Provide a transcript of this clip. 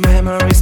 Memories.